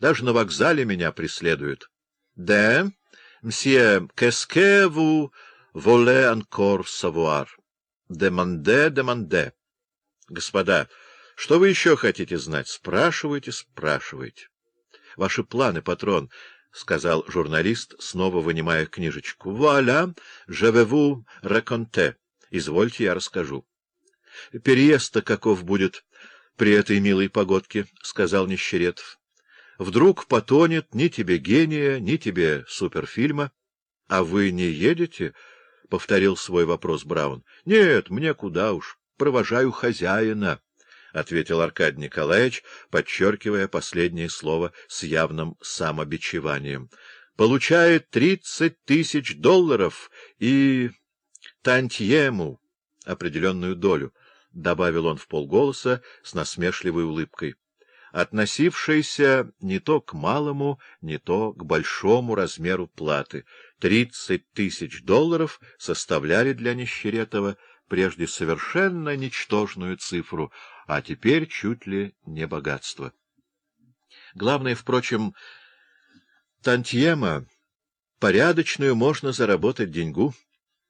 Даже на вокзале меня преследуют. — Да, мсье, qu'est-ce vous voulez encore savoir? Demandez, demandez. Господа, что вы еще хотите знать? Спрашивайте, спрашивайте. Ваши планы, патрон, — сказал журналист, снова вынимая книжечку. — Вуаля, vous raconter. Извольте, я расскажу. — Переезд-то каков будет при этой милой погодке, — сказал Нищеретов. — Вдруг потонет ни тебе гения, ни тебе суперфильма. — А вы не едете? — повторил свой вопрос Браун. — Нет, мне куда уж. Провожаю хозяина. — ответил Аркадий Николаевич, подчеркивая последнее слово с явным самобичеванием. — Получает тридцать тысяч долларов и тантьему, определенную долю, — добавил он в полголоса с насмешливой улыбкой, относившейся не то к малому, не то к большому размеру платы. Тридцать тысяч долларов составляли для Нищеретова прежде совершенно ничтожную цифру, а теперь чуть ли не богатство. Главное, впрочем, тантьема, порядочную можно заработать деньгу.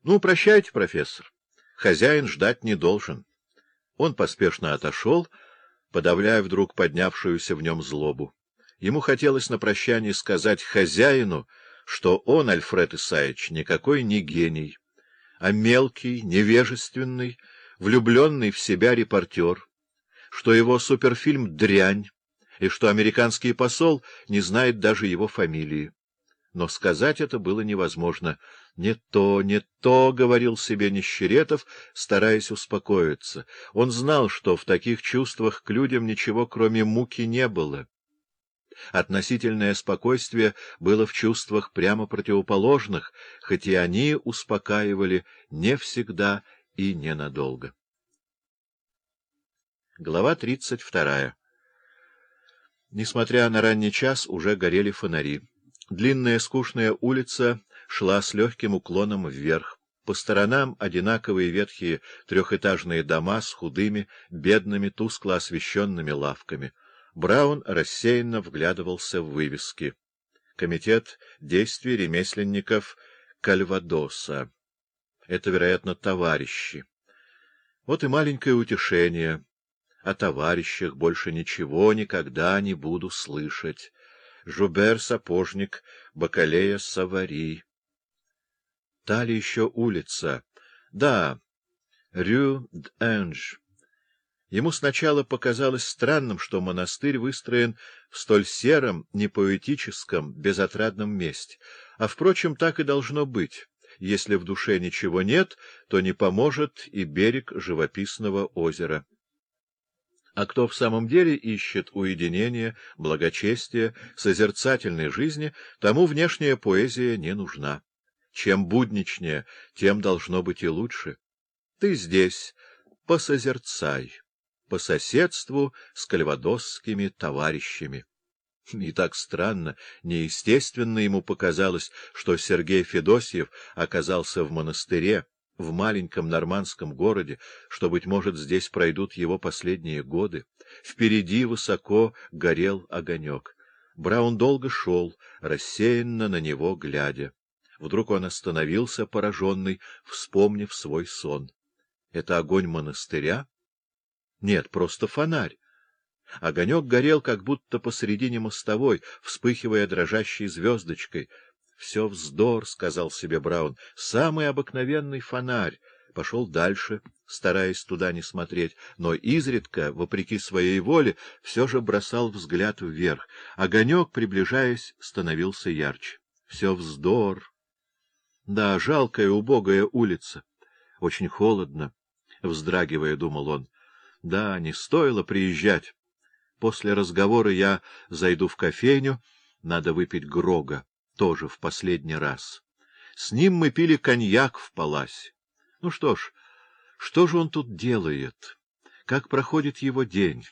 Ну, прощайте, профессор, хозяин ждать не должен. Он поспешно отошел, подавляя вдруг поднявшуюся в нем злобу. Ему хотелось на прощание сказать хозяину, что он, Альфред Исаевич, никакой не гений, а мелкий, невежественный, влюбленный в себя репортер, что его суперфильм — дрянь, и что американский посол не знает даже его фамилии. Но сказать это было невозможно. «Не то, не то», — говорил себе Нищеретов, стараясь успокоиться. Он знал, что в таких чувствах к людям ничего, кроме муки, не было. Относительное спокойствие было в чувствах прямо противоположных, хоть и они успокаивали не всегда и ненадолго. Глава тридцать вторая Несмотря на ранний час, уже горели фонари. Длинная скучная улица шла с легким уклоном вверх. По сторонам одинаковые ветхие трехэтажные дома с худыми, бедными, тускло освещенными лавками — Браун рассеянно вглядывался в вывески. Комитет действий ремесленников Кальвадоса. Это, вероятно, товарищи. Вот и маленькое утешение. О товарищах больше ничего никогда не буду слышать. Жубер-сапожник, Бакалея Савари. Та ли еще улица? Да, Рю-д'Энж. Ему сначала показалось странным, что монастырь выстроен в столь сером, непоэтическом, безотрадном месте. А, впрочем, так и должно быть. Если в душе ничего нет, то не поможет и берег живописного озера. А кто в самом деле ищет уединения, благочестия, созерцательной жизни, тому внешняя поэзия не нужна. Чем будничнее, тем должно быть и лучше. Ты здесь, посозерцай по соседству с кальвадосскими товарищами. И так странно, неестественно ему показалось, что Сергей Федосьев оказался в монастыре, в маленьком нормандском городе, что, быть может, здесь пройдут его последние годы. Впереди высоко горел огонек. Браун долго шел, рассеянно на него глядя. Вдруг он остановился, пораженный, вспомнив свой сон. Это огонь монастыря? Нет, просто фонарь. Огонек горел, как будто посредине мостовой, вспыхивая дрожащей звездочкой. — Все вздор, — сказал себе Браун, — самый обыкновенный фонарь. Пошел дальше, стараясь туда не смотреть, но изредка, вопреки своей воле, все же бросал взгляд вверх. Огонек, приближаясь, становился ярче. Все вздор. Да, жалкая, убогая улица. Очень холодно, — вздрагивая, думал он. Да, не стоило приезжать. После разговора я зайду в кофейню, надо выпить Грога, тоже в последний раз. С ним мы пили коньяк в паласе. Ну что ж, что же он тут делает? Как проходит его день?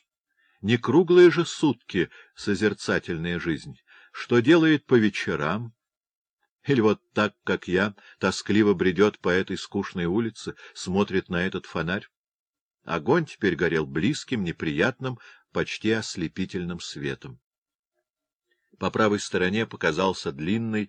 Не круглые же сутки созерцательная жизнь. Что делает по вечерам? Или вот так, как я, тоскливо бредет по этой скучной улице, смотрит на этот фонарь? Огонь теперь горел близким, неприятным, почти ослепительным светом. По правой стороне показался длинный,